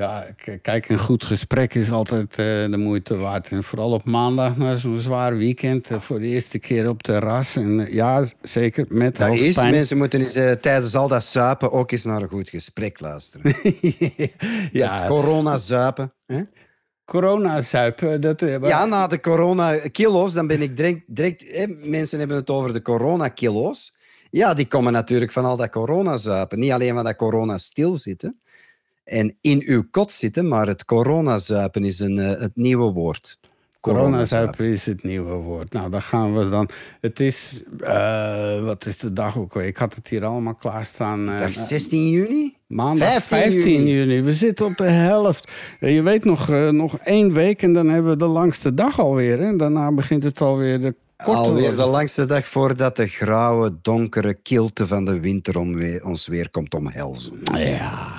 Ja, kijk, een goed gesprek is altijd de moeite waard. En vooral op maandag na zo'n zwaar weekend. voor de eerste keer op terras. En ja, zeker met ja, hoofdpijn. Eerst mensen moeten eens, tijdens al dat zuipen ook eens naar een goed gesprek luisteren. ja. Corona-zuipen. Corona-zuipen. Dat, Ja, na de corona-kilo's, dan ben ik direct... direct hè, mensen hebben het over de corona-kilo's. Ja, die komen natuurlijk van al dat corona-zuipen. Niet alleen van dat corona-stilzitten en in uw kot zitten, maar het coronazuipen is een, uh, het nieuwe woord. Coronazuipen is het nieuwe woord. Nou, daar gaan we dan. Het is, uh, wat is de dag ook? Ik had het hier allemaal klaarstaan. Uh, dag 16 juni? Maandag 15, 15 juni. We zitten op de helft. Je weet nog, uh, nog één week en dan hebben we de langste dag alweer. En daarna begint het alweer de korte Alweer de langste dag voordat de grauwe, donkere kilte van de winter ons weer komt omhelzen. Ja.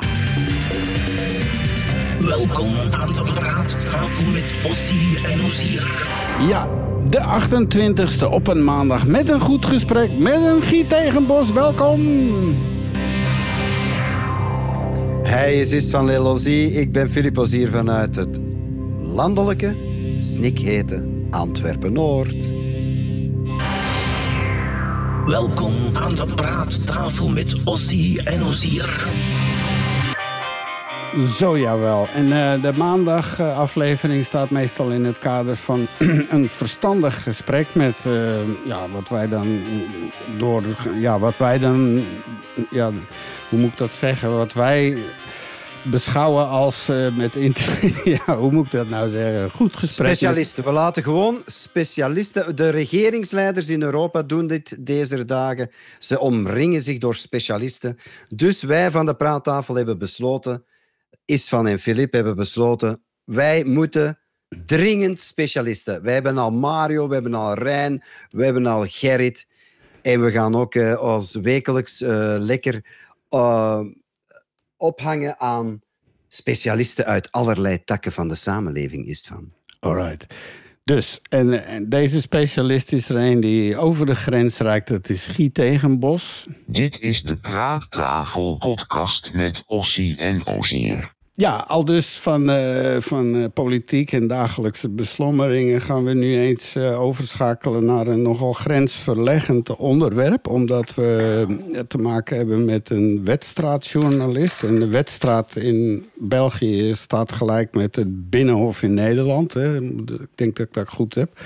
Welkom aan de praattafel met Ossie en Ozier. Ja, de 28e op een maandag met een goed gesprek met een Giet Tegenbos. Welkom. Hij is Ist van Lelozie. Ik ben Filip Ozier vanuit het landelijke, snikhete Antwerpen-Noord. Welkom aan de praattafel met Ossie en Ozier. Zo jawel. En uh, de maandagaflevering staat meestal in het kader van een verstandig gesprek met uh, ja, wat wij dan door ja, wat wij dan ja, hoe moet ik dat zeggen? Wat wij beschouwen als met ja, hoe moet ik dat nou zeggen? Goed gesprek. Specialisten. We laten gewoon specialisten. De regeringsleiders in Europa doen dit deze dagen. Ze omringen zich door specialisten. Dus wij van de praattafel hebben besloten Istvan en Filip hebben besloten, wij moeten dringend specialisten. Wij hebben al Mario, we hebben al Rijn, we hebben al Gerrit. En we gaan ook uh, ons wekelijks uh, lekker uh, ophangen aan specialisten uit allerlei takken van de samenleving, Istvan. Alright. Dus, en, deze specialist is er een die over de grens reikt. Dat is Guy Tegenbos. Dit is de Praattafel podcast met Ossie en Ozier. Ja, al dus van, uh, van uh, politiek en dagelijkse beslommeringen gaan we nu eens uh, overschakelen naar een nogal grensverleggend onderwerp. Omdat we te maken hebben met een wedstraatjournalist. En de wedstraat in België staat gelijk met het Binnenhof in Nederland. Hè. Ik denk dat ik dat goed heb.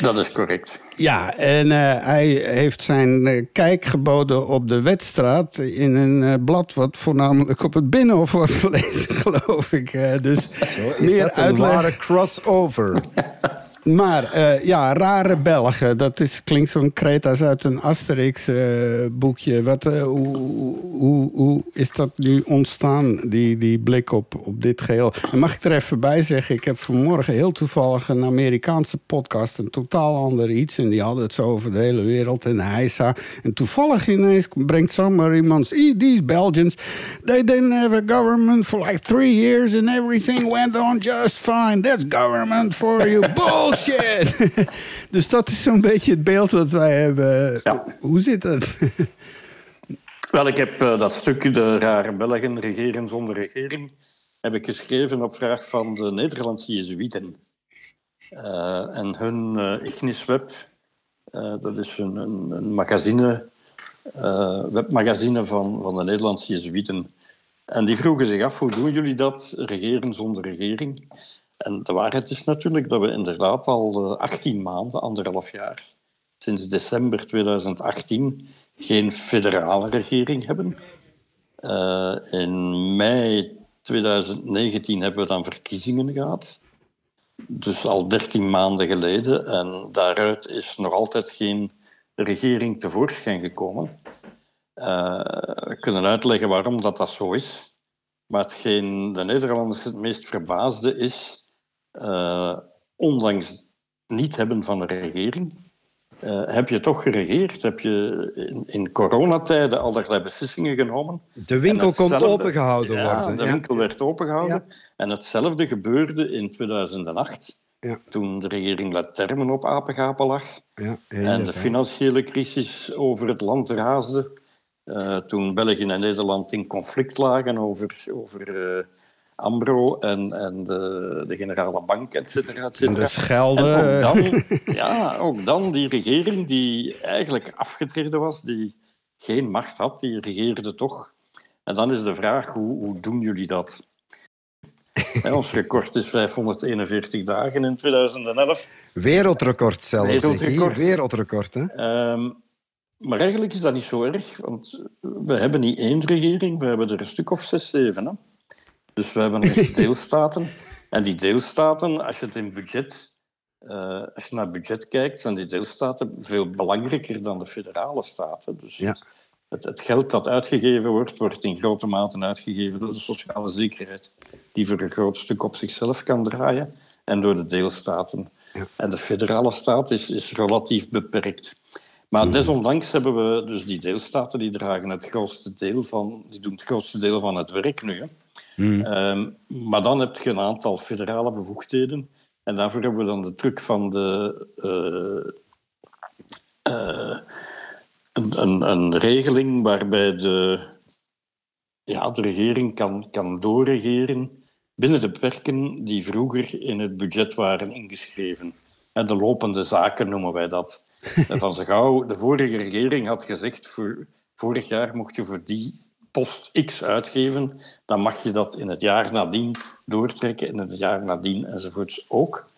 Dat is correct. Ja, en uh, hij heeft zijn uh, kijk geboden op de wedstraat in een uh, blad wat voornamelijk op het Binnenhof wordt gelezen, geloof ik. dus Zo is meer dat een uitleg. ware crossover. maar ja, rare Belgen, dat is, klinkt zo'n kreet als uit een Asterix-boekje. Wat, hoe, hoe, hoe is dat nu ontstaan, die, die blik op, op dit geheel? En mag ik er even bij zeggen, ik heb vanmorgen heel toevallig een Amerikaanse podcast, een totaal ander iets. Die hadden het zo over de hele wereld en heisa. En toevallig ineens brengt zomaar iemand... These Belgians, they didn't have a government for like three years... and everything went on just fine. That's government for you. Bullshit! dus dat is zo'n beetje het beeld wat wij hebben. Ja. Hoe zit het? Wel, ik heb uh, dat stukje, de rare Belgen, regeren zonder regering... heb ik geschreven op vraag van de Nederlandse Jezuïeten. Uh, en hun uh, Ignis Web, uh, dat is een, een, een magazine, webmagazine van, van de Nederlandse Jezuïeten. En die vroegen zich af, hoe doen jullie dat, regeren zonder regering? En de waarheid is natuurlijk dat we inderdaad al 18 maanden, anderhalf jaar, sinds december 2018, geen federale regering hebben. in mei 2019 hebben we dan verkiezingen gehad dus al 13 maanden geleden. En daaruit is nog altijd geen regering tevoorschijn gekomen. We kunnen uitleggen waarom dat, dat zo is. Maar hetgeen de Nederlanders het meest verbaasde is, uh, ondanks niet hebben van een regering, uh, heb je toch geregeerd? Heb je in, in coronatijden allerlei beslissingen genomen? De winkel kon opengehouden ja, worden. De ja. winkel werd opengehouden. Ja. En hetzelfde gebeurde in 2008, toen de regering Letermen op apengapen lag. en de financiële crisis over het land raasde. Uh, toen België en Nederland in conflict lagen over, over uh, Ambro en, en de, de Generale Bank, et cetera, et En cetera. de Schelde. En ook dan, ja, ook dan die regering die eigenlijk afgetreden was, die geen macht had, die regeerde toch. En dan is de vraag, hoe, hoe doen jullie dat? Ons record is 541 dagen in 2011. Wereldrecord zelfs. Wereldrecord. hier. Wereldrecord, hè? Ehm, maar eigenlijk is dat niet zo erg, want we hebben niet één regering, we hebben er een stuk of zes, zeven. Hè? Dus we hebben dus deelstaten. En die deelstaten, als je het in budget, eh, als je naar budget kijkt, zijn die deelstaten veel belangrijker dan de federale staten. Dus Ja. het, het geld dat uitgegeven wordt, wordt in grote mate uitgegeven door de sociale zekerheid, die voor een groot stuk op zichzelf kan draaien, en door de deelstaten. En de federale staat is, is relatief beperkt. Maar desondanks hebben we dus die deelstaten die dragen het grootste deel van, die doen het grootste deel van het werk nu. Hè. Ehm, maar dan heb je een aantal federale bevoegdheden. En daarvoor hebben we dan de truc van de, eh, eh, een, een, een regeling waarbij de, ja, de regering kan, kan doorregeren binnen de perken die vroeger in het budget waren ingeschreven. En de lopende zaken noemen wij dat. En Van zo gauw de vorige regering had gezegd, voor, vorig jaar mocht je voor die post X uitgeven, dan mag je dat in het jaar nadien doortrekken, in het jaar nadien enzovoorts ook.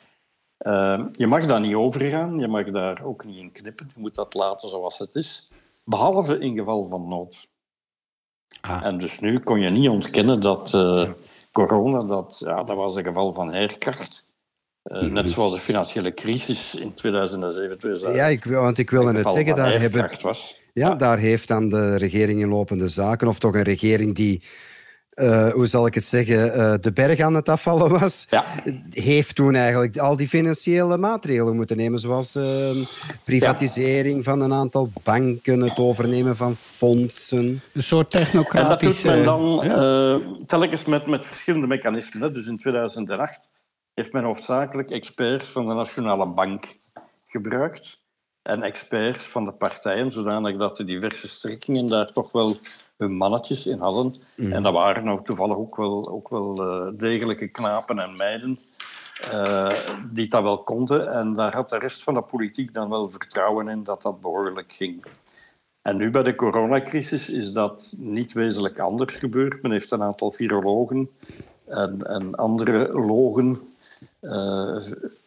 Uh, je mag daar niet overgaan, je mag daar ook niet in knippen, je moet dat laten zoals het is, behalve in geval van nood. Ah. En dus nu kon je niet ontkennen dat uh, corona, dat, ja, dat was een geval van herkracht. Uh, net zoals de financiële crisis in 2007, 2008. Ja, ik, want ik wilde net zeggen, daar, hebben, was. Ja, daar heeft dan de regering in lopende zaken, of toch een regering die, uh, hoe zal ik het zeggen, uh, de berg aan het afvallen was, ja. heeft toen eigenlijk al die financiële maatregelen moeten nemen, zoals uh, privatisering ja. van een aantal banken, het overnemen van fondsen. Een soort technocratische... En dat doet men dan ja. telkens met, met verschillende mechanismen. Hè. Dus in 2008 heeft men hoofdzakelijk experts van de Nationale Bank gebruikt en experts van de partijen, zodanig dat de diverse strekkingen daar toch wel hun mannetjes in hadden. Mm. En dat waren ook toevallig ook wel, ook wel uh, degelijke knapen en meiden uh, die dat wel konden. En daar had de rest van de politiek dan wel vertrouwen in dat dat behoorlijk ging. En nu bij de coronacrisis is dat niet wezenlijk anders gebeurd. Men heeft een aantal virologen en, en andere logen uh,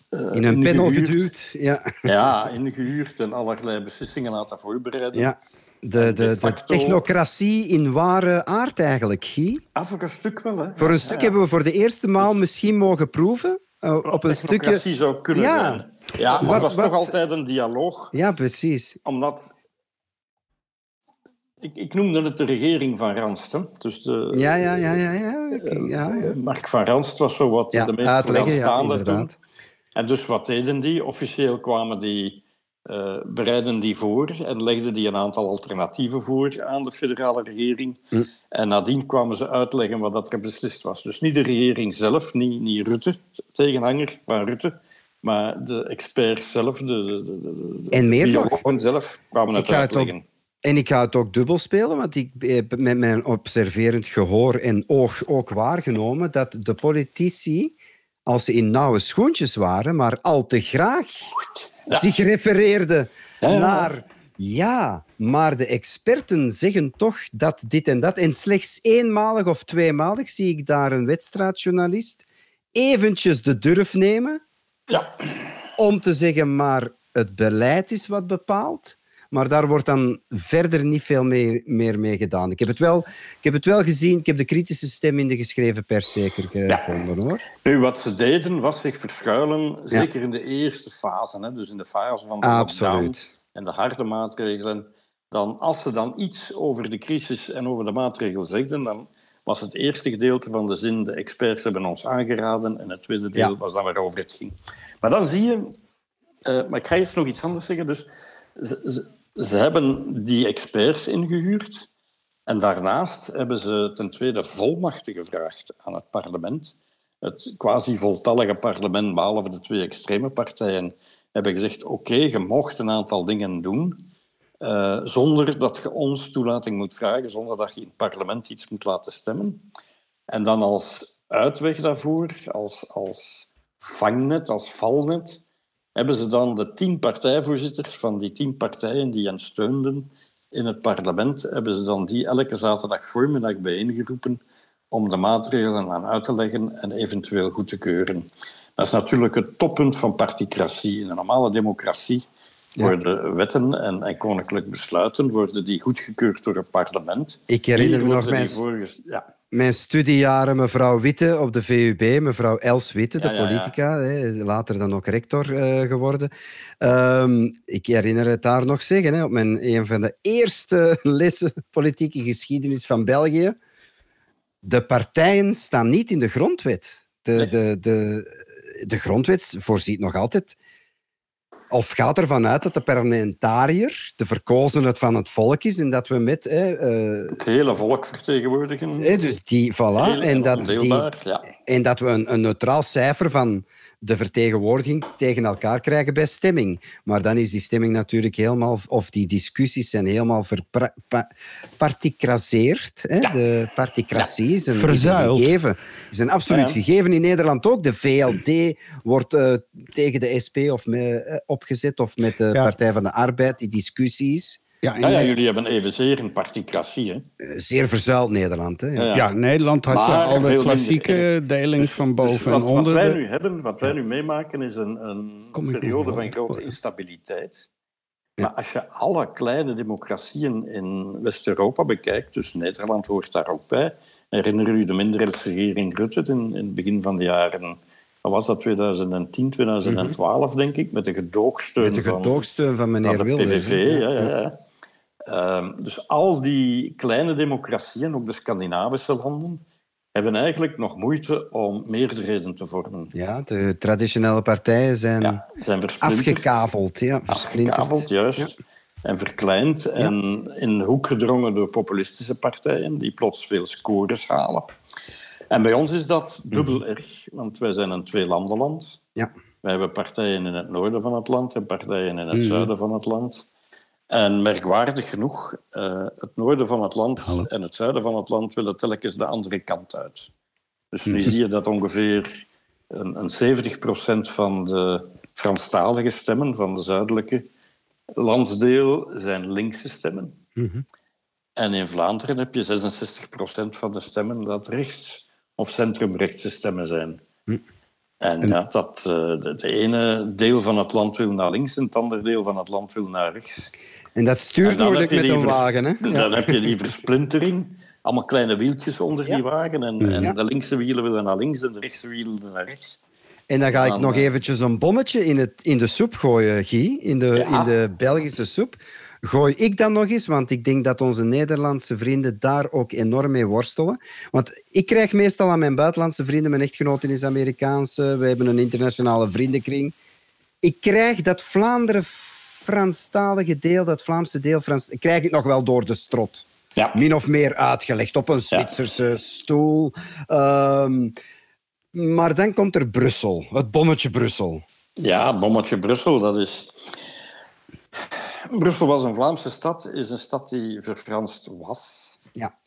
uh, in een panel geduwd. Ja. ja, ingehuurd en allerlei beslissingen laten voorbereiden. Ja. De, de, de, technocratie in ware aard eigenlijk, Guy. Ah, voor een stuk wel, hè. Voor een stuk ja, ja. hebben we voor de eerste maal dus... misschien mogen proeven. Uh, op een stukje... zou kunnen ja. zijn. Ja, maar wat, het was wat... toch altijd een dialoog. Ja, precies. Omdat... Ik, ik noemde het de regering van Ranst. Hè? Dus de, ja, ja, ja. ja, ja. Okay, ja, ja. Mark van Ranst was zo wat ja, de meest uitleggen, toen. En dus wat deden die? Officieel kwamen die, uh, bereiden die voor en legden die een aantal alternatieven voor aan de federale regering. Hm. En nadien kwamen ze uitleggen wat dat er beslist was. Dus niet de regering zelf, niet, niet Rutte, tegenhanger van Rutte, maar de experts zelf, de, de, de, de en meer nog. zelf, kwamen het uitleggen. En ik ga het ook dubbel spelen, want ik heb met mijn observerend gehoor en oog ook waargenomen dat de politici, als ze in nauwe schoentjes waren, maar al te graag Ja. zich refereerden Ja, ja. naar. Ja, maar de experten zeggen toch dat dit en dat. En slechts eenmalig of tweemalig zie ik daar een wedstrijdjournalist eventjes de durf nemen Ja. om te zeggen, maar het beleid is wat bepaalt. Maar daar wordt dan verder niet veel mee, meer mee gedaan. Ik heb, het wel, ik heb het wel gezien, ik heb de kritische stem in de geschreven pers zeker gevonden. Hoor. Nu, wat ze deden, was zich verschuilen, zeker in de eerste fase, hè, dus in de fase van de Absoluut. en de harde maatregelen. Dan, als ze dan iets over de crisis en over de maatregelen zegden, dan was het eerste gedeelte van de zin, de experts hebben ons aangeraden, en het tweede deel Ja. was dan waarover het ging. Maar dan zie je, eh, maar ik ga eerst nog iets anders zeggen, dus ze, hebben die experts ingehuurd en daarnaast hebben ze ten tweede volmachten gevraagd aan het parlement. Het quasi-voltallige parlement, behalve de twee extreme partijen, hebben gezegd: oké, je mocht een aantal dingen doen, eh, zonder dat je ons toelating moet vragen, zonder dat je in het parlement iets moet laten stemmen. En dan als uitweg daarvoor, als, als vangnet, als valnet, hebben ze dan de tien partijvoorzitters van die tien partijen die hen steunden in het parlement, hebben ze dan die elke zaterdag voormiddag bijeengeroepen om de maatregelen aan uit te leggen en eventueel goed te keuren. Dat is natuurlijk het toppunt van particratie. In een normale democratie worden wetten en, en koninklijk besluiten worden die goedgekeurd door het parlement. Ik herinner me nog mijn, voorges- Ja, mijn studiejaren mevrouw Witte op de VUB, mevrouw Els Witte, de Ja, politica, hè, later dan ook rector eh, geworden. Ehm, ik herinner het daar nog zeggen, hè, op mijn, een van de eerste lessen politieke geschiedenis van België. De partijen staan niet in de grondwet. De, Nee. de, de, de grondwet voorziet nog altijd of gaat ervan uit dat de parlementariër, de verkozene van het volk is en dat we met hè, eh, het hele volk vertegenwoordigen. Hè, dus die, voilà. En dat, die, ja. en dat we een, een neutraal cijfer van de vertegenwoordiging tegen elkaar krijgen bij stemming. Maar dan is die stemming natuurlijk helemaal, of die discussies zijn helemaal verparticraseerd. Hè? De particratie is een, is een gegeven. Is een absoluut Ja. gegeven in Nederland ook. De VLD wordt eh, tegen de SP of me, eh, opgezet, of met de Ja. Partij van de Arbeid, die discussies. Ja, jullie hebben evenzeer een particratie. Hè? Eh, Zeer verzuild Nederland. Hè? Ja, ja. ja, Nederland had je Maar al de veel klassieke minder. deling van boven Dus wat, en wat onder. wij de- nu hebben, wat wij nu meemaken, is een, een periode van grote instabiliteit. Maar als je alle kleine democratieën in West-Europa bekijkt, dus Nederland hoort daar ook bij, herinner u de minderheidsregering Rutte in, in het begin van de jaren, wat was dat, 2010, 2012 denk ik, met de gedoogsteun Met de van, gedoogsteun van van meneer de Wilders. PVV. Ja, ja, ja. Ehm, dus al die kleine democratieën, ook de Scandinavische landen, hebben eigenlijk nog moeite om meerderheden te vormen. Ja, de traditionele partijen zijn Ja, zijn afgekaveld. Ja, afgekaveld, juist. En verkleind en in de hoek gedrongen door populistische partijen die plots veel scores halen. En bij ons is dat dubbel erg, want wij zijn een tweelandenland. Ja. Wij hebben partijen in het noorden van het land en partijen in het zuiden van het land. En merkwaardig genoeg, eh, het noorden van het land en het zuiden van het land willen telkens de andere kant uit. Dus nu zie je dat ongeveer een, een 70% van de Franstalige stemmen van de zuidelijke landsdeel zijn linkse stemmen. En in Vlaanderen heb je 66% van de stemmen dat rechts- of centrumrechtse stemmen zijn. En ja, dat, de, de ene deel van het land wil naar links en het andere deel van het land wil naar rechts. En dat En stuurt dan moeilijk met die een wagen. Hè? Dan heb je die versplintering. Allemaal kleine wieltjes onder die wagen. En, en de linkse wielen willen naar links en de rechtse wielen naar rechts. En dan ga ik nog eh, eventjes een bommetje in, het, in de soep gooien, Guy. In de, Ja. in de Belgische soep. Gooi ik dan nog eens, want ik denk dat onze Nederlandse vrienden daar ook enorm mee worstelen. Want ik krijg meestal aan mijn buitenlandse vrienden, mijn echtgenote is Amerikaanse, we hebben een internationale vriendenkring. Ik krijg dat Vlaanderen Franstalige deel, dat Vlaamse deel, Frans, krijg ik nog wel door de strot. Ja. Min of meer uitgelegd op een Zwitserse stoel. Ehm, maar dan komt er Brussel, het bommetje Brussel. Ja, Bommetje Brussel, dat is... Brussel was een Vlaamse stad, is een stad die verfranst was. Ja.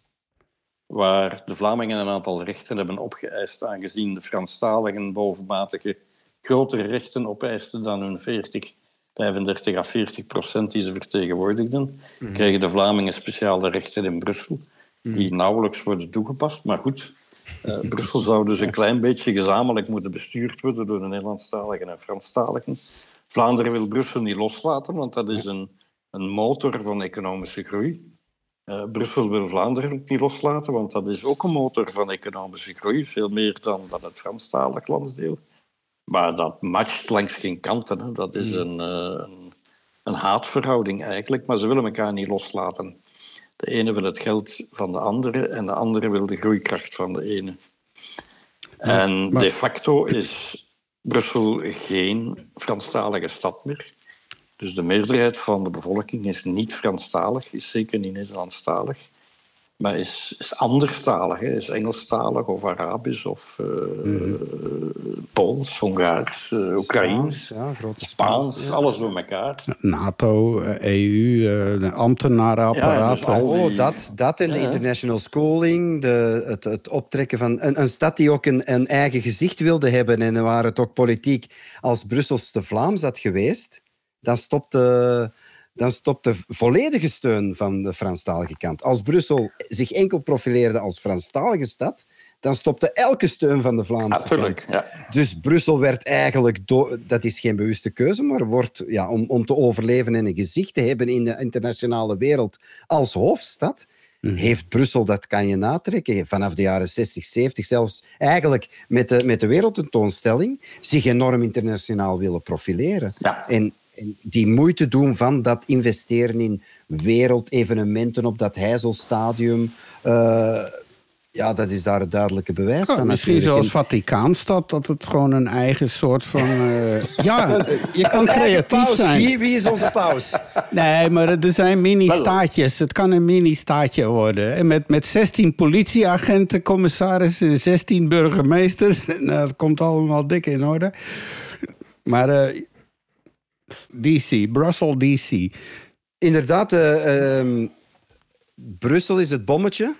Waar de Vlamingen een aantal rechten hebben opgeëist, aangezien de Franstaligen bovenmatige grotere rechten opeisten dan hun 40, 35 à 40 procent die ze vertegenwoordigden, kregen de Vlamingen speciale rechten in Brussel, die nauwelijks worden toegepast. Maar goed, eh, Brussel zou dus een klein beetje gezamenlijk moeten bestuurd worden door de Nederlandstaligen en Franstaligen. Vlaanderen wil Brussel niet loslaten, want dat is een, een motor van economische groei. Eh, Brussel wil Vlaanderen ook niet loslaten, want dat is ook een motor van economische groei, veel meer dan, dan het Franstalig landsdeel. Maar dat matcht langs geen kanten. Hè. Dat is een, eh, een, een haatverhouding eigenlijk, maar ze willen elkaar niet loslaten. De ene wil het geld van de andere en de andere wil de groeikracht van de ene. En de facto is Brussel geen Franstalige stad meer. Dus de meerderheid van de bevolking is niet Franstalig, is zeker niet Nederlandstalig. Maar is, is anderstalig. Hè. Is Engelstalig of Arabisch of eh Pools, Hongaars, eh, Oekraïens, Ja, Spaans, ja. alles door elkaar. NATO, EU, eh, de ambtenarenapparaat. Ja, dus. Oh, dat, dat en de international schooling, de, het, het optrekken van een, een stad die ook een, een eigen gezicht wilde hebben en waar het ook politiek als Brussels te Vlaams had geweest, dan stopte, dan stopte volledige steun van de Franstalige kant. Als Brussel zich enkel profileerde als Franstalige stad, dan stopte elke steun van de Vlaamse Natuurlijk, kant. ja. Dus Brussel werd eigenlijk, dat is geen bewuste keuze, maar wordt ja, om, om te overleven en een gezicht te hebben in de internationale wereld als hoofdstad, heeft Brussel, dat kan je natrekken, vanaf de jaren 60, 70, zelfs eigenlijk met de, met de wereldtentoonstelling, zich enorm internationaal willen profileren. Ja. En die moeite doen van dat investeren in wereldevenementen op dat Heizelstadium. eh, ja, dat is daar het duidelijke bewijs Ja, van. misschien natuurlijk. zoals Vaticaanstad, dat het gewoon een eigen soort van... eh, ja, je kan creatief paus, zijn. Wie is onze paus? Nee, maar er zijn mini-staatjes. Het kan een mini-staatje worden. En met, met 16 politieagenten, commissarissen en 16 burgemeesters. Nou, dat komt allemaal dik in orde. Maar eh, DC, Brussel DC. Inderdaad, eh, ehm, Brussel is het bommetje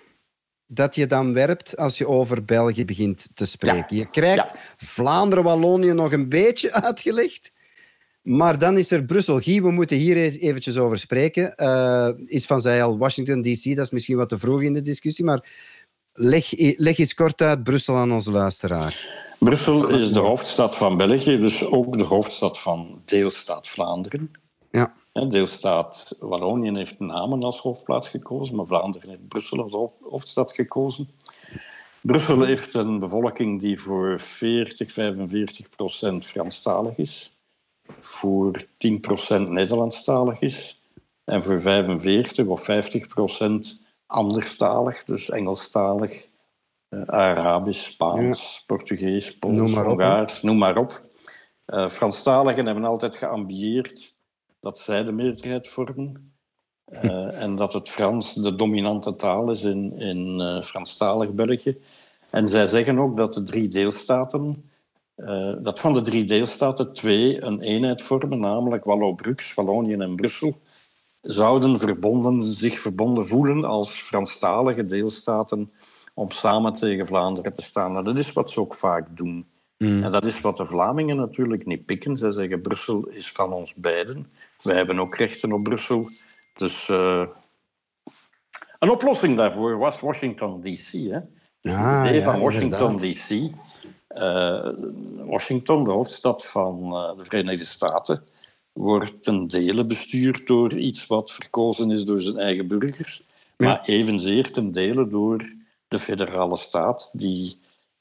dat je dan werpt als je over België begint te spreken. Je krijgt Ja. Vlaanderen-Wallonië nog een beetje uitgelegd. Maar dan is er Brussel. Guy, we moeten hier eens eventjes over spreken. Eh, is van zij al Washington DC, dat is misschien wat te vroeg in de discussie, maar leg, leg eens kort uit Brussel aan onze luisteraar. Brussel is de hoofdstad van België, dus ook de hoofdstad van deelstaat Vlaanderen. Ja. Deelstaat Wallonië heeft Namen als hoofdplaats gekozen, maar Vlaanderen heeft Brussel als hoofd- hoofdstad gekozen. Brussel heeft een bevolking die voor 40, 45 procent Franstalig is, voor 10 procent Nederlandstalig is en voor 45 of 50 procent anderstalig, dus Engelstalig, Arabisch, Spaans, Portugees, Pools, Noem maar op, hè. Hongaars, noem maar op. Eh, Franstaligen hebben altijd geambieerd dat zij de meerderheid vormen. Eh, en dat het Frans de dominante taal is in, in eh, Franstalig België. En zij zeggen ook dat de drie deelstaten, eh, dat van de drie deelstaten twee een eenheid vormen, namelijk Wallo-Brux, Wallonië en Brussel, zouden verbonden, zich verbonden voelen als Franstalige deelstaten om samen tegen Vlaanderen te staan. En dat is wat ze ook vaak doen. En dat is wat de Vlamingen natuurlijk niet pikken. Zij zeggen Brussel is van ons beiden. Wij hebben ook rechten op Brussel. Dus eh, een oplossing daarvoor was Washington D.C. Hè? Dus Ah, het idee ja, van Washington. D.C. eh, Washington, de hoofdstad van eh, de Verenigde Staten, wordt ten dele bestuurd door iets wat verkozen is door zijn eigen burgers, maar evenzeer ten dele door de federale staat die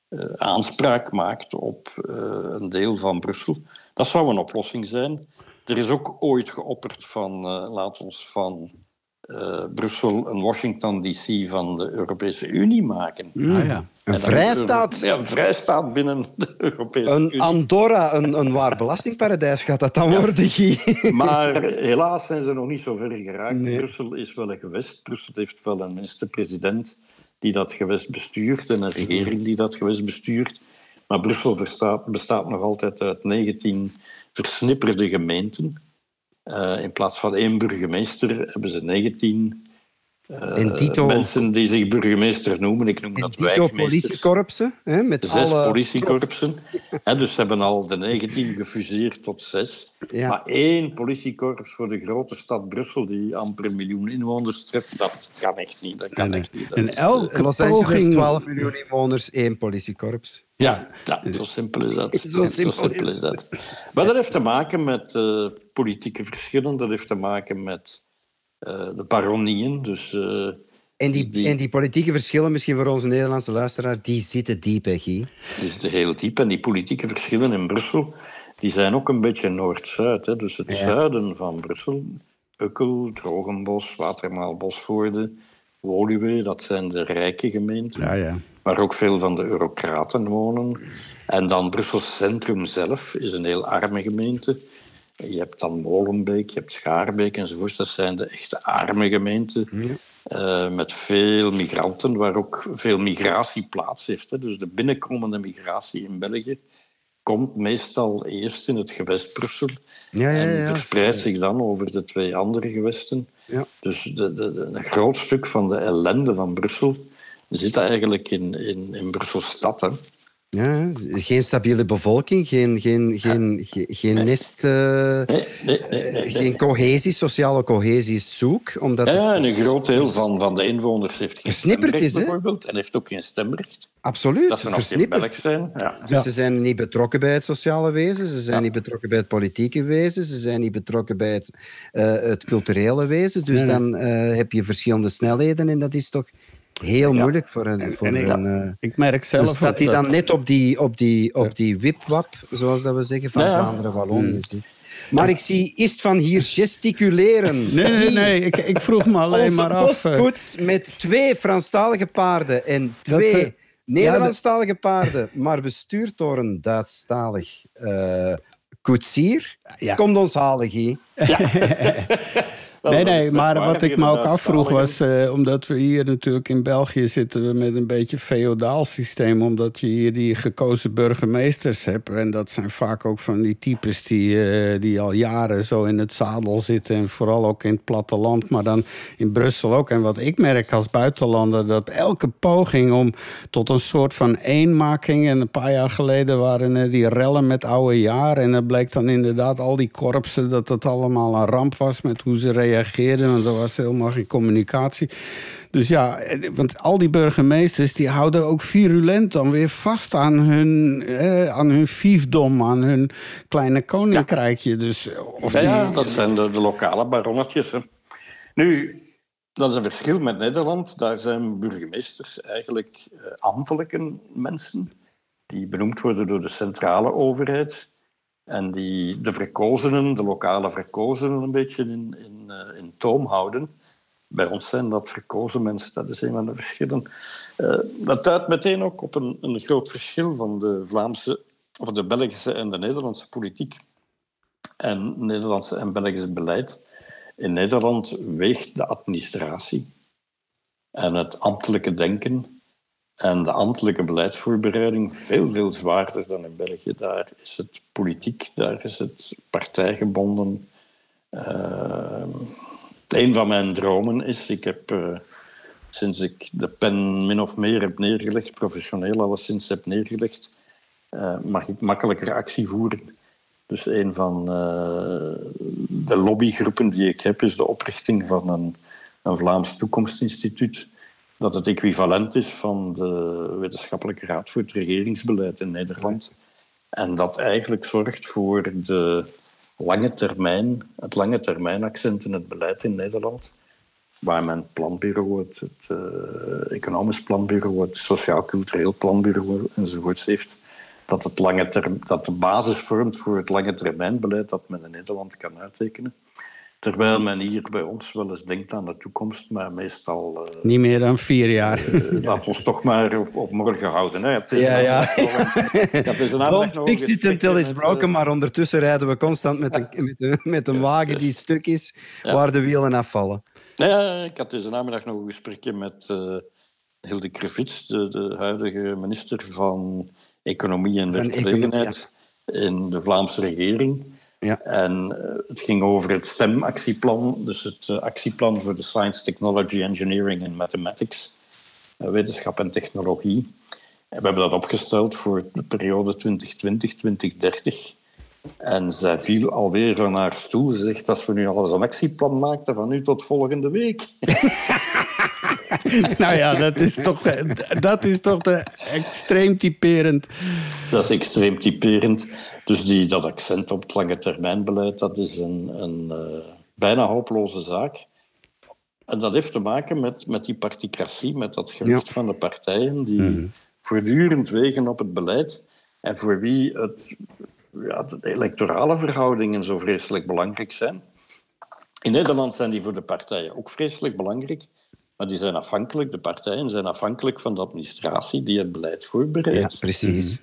eh, aanspraak maakt op eh, een deel van Brussel. Dat zou een oplossing zijn. Er is ook ooit geopperd van, eh, laat ons van eh, Brussel een Washington DC van de Europese Unie maken. Ah, ja. Een vrijstaat. Ja, een vrijstaat binnen de Europese Een Unie. Andorra, een, een waar belastingparadijs gaat dat dan worden, Guy. Maar helaas zijn ze nog niet zo ver geraakt. Nee. Brussel is wel een gewest. Brussel heeft wel een minister-president die dat gewest bestuurt en een regering die dat gewest bestuurt. Maar Brussel bestaat, bestaat nog altijd uit 19 versnipperde gemeenten. Eh, in plaats van één burgemeester hebben ze 19 eh, En dito- mensen die zich burgemeester noemen. Ik noem dat wijkmeesters. politiekorpsen, hè, met Zes alle... politiekorpsen. Hè, dus ze hebben al de 19 gefuseerd tot zes. Ja. Maar één politiekorps voor de grote stad Brussel, die amper een miljoen inwoners treft, dat kan echt niet. Dat kan En, echt niet. Dat en is, elke Los Angeles, poging... 12 miljoen inwoners, één politiekorps. Ja, Ja, zo simpel is dat. Zo simpel is is dat. Maar dat heeft te maken met eh, politieke verschillen. Dat heeft te maken met eh, de baronieën. Dus eh, En die, Die- en die politieke verschillen, misschien voor onze Nederlandse luisteraar, die zitten diep, hè, Guy. die zitten heel diep. En die politieke verschillen in Brussel die zijn ook een beetje Noord-Zuid. hè. Dus het Ja. zuiden van Brussel, Ukkel, Drogenbos, Watermaal, Bosvoorde, Woluwe, dat zijn de rijke gemeenten. ja, ja. waar ook veel van de eurocraten wonen. En dan Brussel Centrum zelf is een heel arme gemeente. Je hebt dan Molenbeek, je hebt Schaarbeek enzovoort. Dat zijn de echte arme gemeenten. eh, met veel migranten, waar ook veel migratie plaats heeft. Hè. Dus de binnenkomende migratie in België komt meestal eerst in het gewest Brussel Ja, ja, en ja. verspreidt zich dan over de twee andere gewesten. Ja. Dus de, de, de- een groot stuk van de ellende van Brussel zit eigenlijk in, in, in Brussel-stad. Ja, geen stabiele bevolking, geen, geen, geen, geen, geen nest, eh, Nee, nee, nee, nee, nee. geen cohesie, sociale cohesie is zoek. Omdat Ja, en een groot deel van, van de inwoners heeft geen stemrecht is, hè? bijvoorbeeld, en heeft ook geen stemrecht. Absoluut, Dat ze versnipperd. Zijn. Ja. Dus ze zijn niet betrokken bij het sociale wezen, ze zijn niet betrokken bij het politieke wezen, ze zijn niet betrokken bij het, eh, het culturele wezen. Dus dan eh, heb je verschillende snelheden en dat is toch heel moeilijk voor een... Voor en een eh, Ik merk zelf staat ook hij dat- dan net op die, op die, op die wipwap, zoals dat we zeggen, van Ja, ja. Vlaanderen-Wallonië. zie. Maar ik zie Ist van hier gesticuleren. Nee, nee, nee. Ik, ik vroeg me alleen maar af. eh, bospoets met twee Franstalige paarden en twee Dat, eh, Nederlandstalige paarden, maar bestuurd door een Duitsstalig eh, koetsier. Ja. Komt ons halen, Guy. Wel, Nee, nee, maar wat ik me ook afvroeg was, eh, omdat we hier natuurlijk in België zitten we met een beetje feodaal systeem, omdat je hier die gekozen burgemeesters hebt. En dat zijn vaak ook van die types die, eh, die al jaren zo in het zadel zitten en vooral ook in het platteland, maar dan in Brussel ook. En wat ik merk als buitenlander, dat elke poging om tot een soort van eenmaking, en een paar jaar geleden waren er die rellen met oude jaar, en het bleek dan inderdaad al die korpsen dat het allemaal een ramp was met hoe ze reageerden, want er was helemaal geen communicatie. Dus ja, eh, want al die burgemeesters die houden ook virulent dan weer vast aan hun, eh, aan hun fiefdom, aan hun kleine koninkrijkje. Dus eh, of Ja, die, ja, dat zijn de, de lokale baronnetjes. Hè. Nu, dat is een verschil met Nederland. Daar zijn burgemeesters eigenlijk eh, ambtelijke mensen die benoemd worden door de centrale overheid en die de verkozenen, de lokale verkozenen, een beetje in, in, eh, in toom houden. Bij ons zijn dat verkozen mensen, dat is een van de verschillen. Eh, dat duidt meteen ook op een, een groot verschil van de Vlaamse, of de Belgische en de Nederlandse politiek en Nederlandse en Belgisch beleid. In Nederland weegt de administratie en het ambtelijke denken en de ambtelijke beleidsvoorbereiding veel, veel zwaarder dan in België. Daar is het politiek, daar is het partijgebonden. Uh, een van mijn dromen is, ik heb uh, sinds ik de pen min of meer heb neergelegd, professioneel alleszins heb neergelegd, uh, mag ik makkelijker actie voeren. Dus een van uh, de lobbygroepen die ik heb, is de oprichting van een, een Vlaams Toekomstinstituut. Dat het equivalent is van de Wetenschappelijke Raad voor het Regeringsbeleid in Nederland. En dat eigenlijk zorgt voor de lange termijn, het lange termijn accent in het beleid in Nederland. Waar mijn planbureau, het, het uh, economisch planbureau, het sociaal-cultureel planbureau enzovoorts heeft dat, het lange term, dat de basis vormt voor het lange termijnbeleid dat men in Nederland kan uittekenen. Terwijl men hier bij ons wel eens denkt aan de toekomst, maar meestal... Uh, Niet meer dan vier jaar. Uh, laat ons toch maar op, op morgen houden. Hè. Het is ja, ja. Don't fix it until it's broken, maar ondertussen rijden we constant met een, met een, met een wagen die stuk is, ja. waar de wielen afvallen. Nee, ik had deze namiddag nog een gesprekje met uh, Hilde Krevits, de, de huidige minister van Economie en Werkgelegenheid ja. in de Vlaamse regering. Ja. En uh, het ging over het STEM-actieplan, dus het uh, actieplan voor de Science, Technology, Engineering en Mathematics, uh, wetenschap en technologie. En we hebben dat opgesteld voor de periode 2020-2030. En zij viel alweer van haar stoel. Ze zegt, als we nu al eens een actieplan maakten, van nu tot volgende week. nou ja, dat is toch, dat is toch de extreem typerend. Dat is extreem typerend. Dus die, dat accent op het lange termijnbeleid, dat is een, een uh, bijna hopeloze zaak. En dat heeft te maken met, met die particratie, met dat gewicht ja. van de partijen die mm. voortdurend wegen op het beleid en voor wie het, ja, de electorale verhoudingen zo vreselijk belangrijk zijn. In Nederland zijn die voor de partijen ook vreselijk belangrijk, maar die zijn afhankelijk, de partijen zijn afhankelijk van de administratie die het beleid voorbereidt. Ja, precies.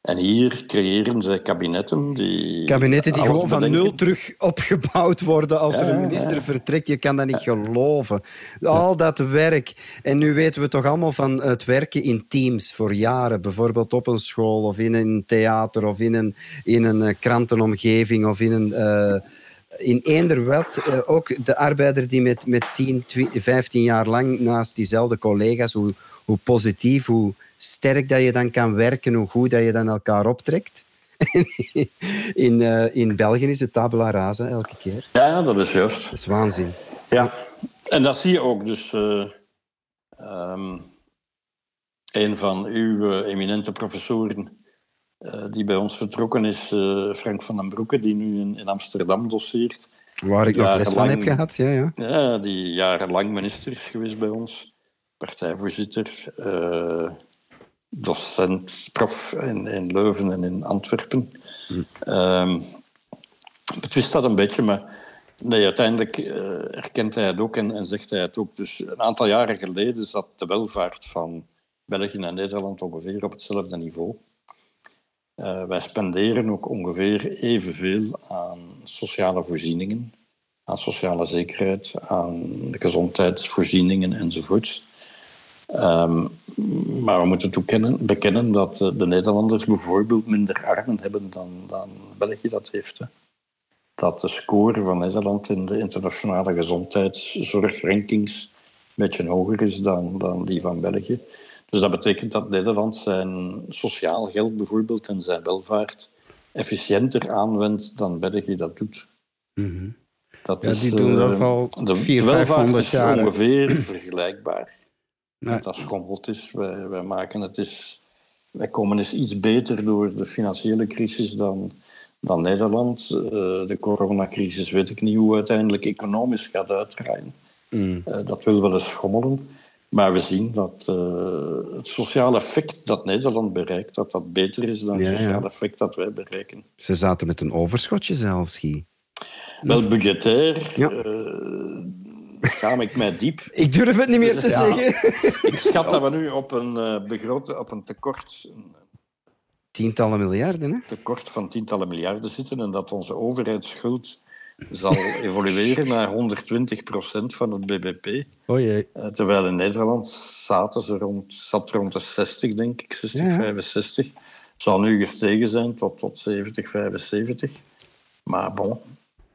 En hier creëren ze kabinetten die... Kabinetten die gewoon van nul terug opgebouwd worden als er een minister ja. vertrekt. Je kan dat niet geloven. Al dat werk. En nu weten we toch allemaal van het werken in teams voor jaren. Bijvoorbeeld op een school of in een theater of in een, in een eh, krantenomgeving of in een... eh, in eender wat, eh, ook de arbeider die met, met 10, 20, 15 jaar lang naast diezelfde collega's, hoe, hoe positief, hoe sterk dat je dan kan werken, hoe goed dat je dan elkaar optrekt. in, eh, in België is het tabula rasa elke keer. Ja, ja, dat is juist. Dat is waanzin. Ja, en dat zie je ook. Dus eh, ehm, een van uw eminente professoren die bij ons vertrokken is, eh, Frank van den Broeke, die nu in, in Amsterdam doseert. Waar ik nog les van heb gehad, ja, ja. Ja, die jarenlang minister is geweest bij ons. Partijvoorzitter, eh, docent, prof in, in Leuven en in Antwerpen. Ehm, betwist dat een beetje, maar nee, uiteindelijk eh, erkent hij het ook en, en zegt hij het ook. Dus een aantal jaren geleden zat de welvaart van België en Nederland ongeveer op hetzelfde niveau. Eh, wij spenderen ook ongeveer evenveel aan sociale voorzieningen, aan sociale zekerheid, aan gezondheidsvoorzieningen enzovoort. Ehm, maar we moeten toekennen, bekennen dat eh, de Nederlanders bijvoorbeeld minder armen hebben dan, dan België dat heeft. Dat de score van Nederland in de internationale gezondheidszorgrankings een beetje hoger is dan, dan die van België. Dus dat betekent dat Nederland zijn sociaal geld bijvoorbeeld en zijn welvaart efficiënter aanwendt dan België dat doet. Dat Ja, die doen eh, dat al de, 400, de welvaart 500 is ongeveer vergelijkbaar. Nee. Dat schommelt is. Wij, wij maken het is, wij komen eens iets beter door de financiële crisis dan, dan Nederland. Eh, de coronacrisis weet ik niet hoe uiteindelijk economisch gaat uitdraaien. Mm. Eh, dat wil wel eens schommelen. Maar we zien dat eh, het sociale effect dat Nederland bereikt, dat dat beter is dan Ja, het ja. sociale effect dat wij bereiken. Ze zaten met een overschotje zelfs, Guy. Wel budgetair Ja. eh, schaam ik mij diep. Ik durf het niet meer te Ja. zeggen. Ik schat dat we nu op een, begrote, op een tekort, Tientallen miljarden, hè? tekort van tientallen miljarden zitten en dat onze overheidsschuld zal evolueren naar 120% van het bbp. Oh jee. Eh, terwijl in Nederland zaten ze rond, zat rond de 60, denk ik, 60, Ja, ja. 65. Zal nu gestegen zijn tot, tot 70, 75. Maar bon.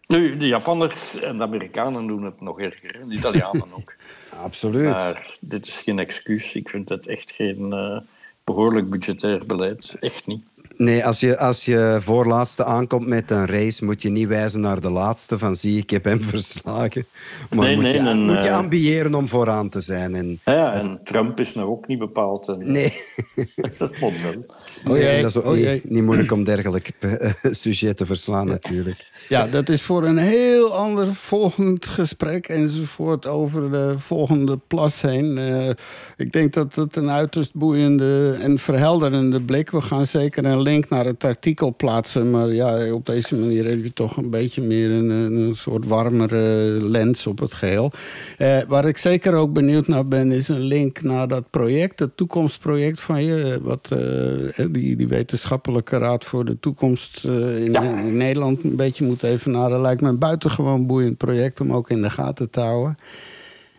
Nu, de Japanners en de Amerikanen doen het nog erger. De Italianen ook. Absoluut. Maar dit is geen excuus. Ik vind het echt geen eh, behoorlijk budgetair beleid. Echt niet. Nee, als je, als je voorlaatste aankomt met een race, moet je niet wijzen naar de laatste van zie, ik heb hem verslagen. Maar Nee, moet, nee, je, een, moet je eh, ambiëren om vooraan te zijn. En, Ja, ja, en Trump is nog ook niet bepaald een nee, het model. Oh nee, jee, dat is ook oh niet, jee. niet moeilijk om dergelijke eh, sujet te verslaan, natuurlijk. Ja, dat is voor een heel ander volgend gesprek enzovoort over de volgende plas heen. Eh, ik denk dat het een uiterst boeiende en verhelderende blik. We gaan zeker een link naar het artikel plaatsen. Maar ja, op deze manier heb je toch een beetje meer een, een soort warmere lens op het geheel. Eh, waar ik zeker ook benieuwd naar ben, is een link naar dat project, het toekomstproject van je. Wat eh, die, die wetenschappelijke raad voor de toekomst eh, in, in Nederland een beetje moet evenaren. Lijkt me een buitengewoon boeiend project om ook in de gaten te houden.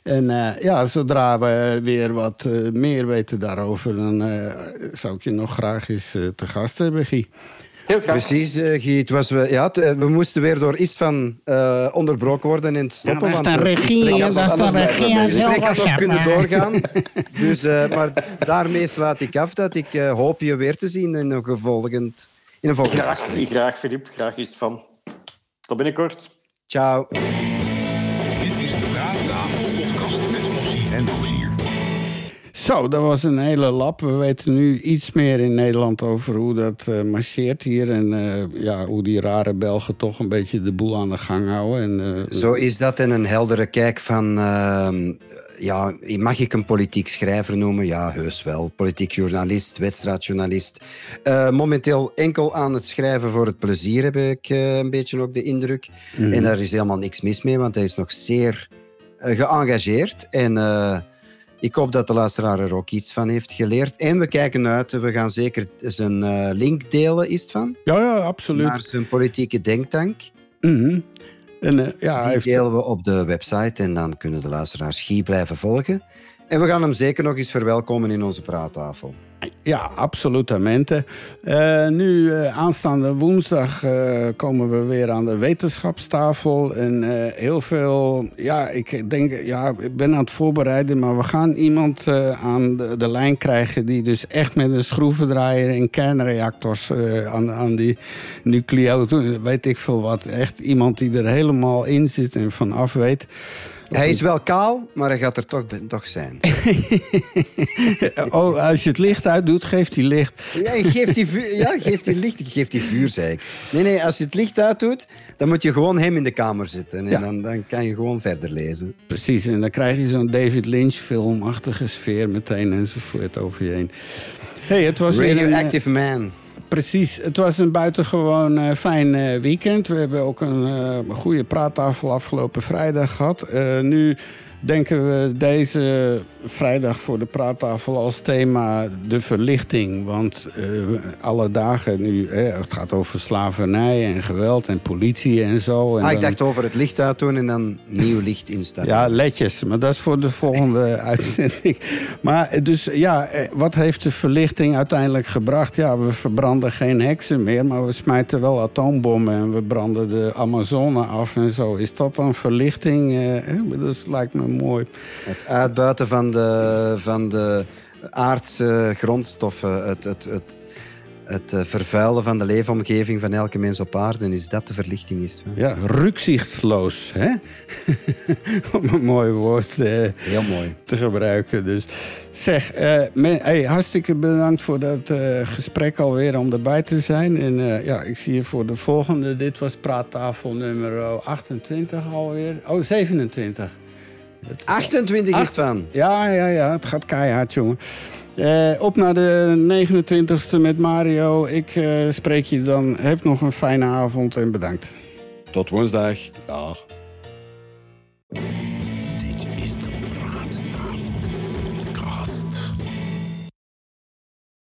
En eh, ja, zodra we weer wat eh, meer weten daarover, dan eh, zou ik je nog graag eens te gast hebben, Guy. Heel graag. Precies, Guy. Het was, we, ja, we moesten weer door Istvan eh onderbroken worden en te stoppen. dat is want de het regie, de anders regie Het gesprek had nog kunnen doorgaan. Dus, eh, maar daarmee sluit ik af dat ik eh, hoop je weer te zien in een volgend... In een volgend Graag, graag Filip. Graag is het van. Tot binnenkort. Ciao. En. Zo, dat was een hele lap. We weten nu iets meer in Nederland over hoe dat eh, marcheert hier. En eh, ja, hoe die rare Belgen toch een beetje de boel aan de gang houden. En, eh, Zo is dat en een heldere kijk van... ehm, ja, mag ik een politiek schrijver noemen? Ja, heus wel. Politiek journalist, wedstrijdjournalist. Eh, momenteel enkel aan het schrijven voor het plezier, heb ik eh, een beetje ook de indruk. En daar is helemaal niks mis mee, want hij is nog zeer geëngageerd. En eh, Ik hoop dat de luisteraar er ook iets van heeft geleerd. En we kijken uit, we gaan zeker zijn eh, link delen, is het van? Ja, ja, absoluut. Naar zijn politieke denktank. Mhm. En, eh, ja, Die heeft- delen we op de website en dan kunnen de luisteraars Guy blijven volgen. En we gaan hem zeker nog eens verwelkomen in onze praattafel. Ja, absolutamente. Eh nu, eh, aanstaande woensdag eh, komen we weer aan de wetenschapstafel. En heel veel, ja, ik denk, ja, ik ben aan het voorbereiden, maar we gaan iemand aan de, de lijn krijgen die dus echt met een schroevendraaier en kernreactors aan, aan die nucleo, weet ik veel wat. Echt iemand die er helemaal in zit en van af weet. Hij is wel kaal, maar hij gaat er toch, toch zijn. Oh, als je het licht uitdoet, geeft hij licht. Ja, geef die, vuur, ja, geef die licht, geef die vuur, zei ik. Nee, nee, als je het licht uitdoet, dan moet je gewoon hem in de kamer zitten. En Ja. dan, dan kan je gewoon verder lezen. Precies, en dan krijg je zo'n David Lynch-filmachtige sfeer meteen enzovoort over je heen. Hey, het was weer een, eh, Radioactive Man. Precies, het was een buitengewoon eh, fijn eh, weekend. We hebben ook een eh, goede praattafel afgelopen vrijdag gehad. Eh, nu denken we deze vrijdag voor de praattafel als thema de verlichting. Want eh, alle dagen nu, het gaat over slavernij en geweld en politie en zo. En Ah, ik dan- dacht over het licht uitdoen en dan nieuw licht instellen. ja, ledjes, maar dat is voor de volgende uitzending. Maar eh, dus ja, eh, wat heeft de verlichting uiteindelijk gebracht? Ja, we verbranden geen heksen meer, maar we smijten wel atoombommen en we branden de Amazone af en zo. Is dat dan verlichting? Eh? Dat lijkt me mooi. Het uitbuiten van de, van de aardse grondstoffen, het, het, het, het eh, vervuilen van de leefomgeving van elke mens op aarde, is dat de verlichting is. Ja, rücksichtsloos, hè? Om een mooi woord eh, Heel mooi. te gebruiken. Dus zeg, eh, men- hey, hartstikke bedankt voor dat eh, gesprek alweer om erbij te zijn. En eh, ja, ik zie je voor de volgende. Dit was praattafel nummer 28 alweer. Oh, 27. Het- 28 is het van. Ja, ja, ja, het gaat keihard, jongen. Eh, op naar de 29e met Mario. Ik eh, spreek je dan. Heb nog een fijne avond en bedankt. Tot woensdag. Dag.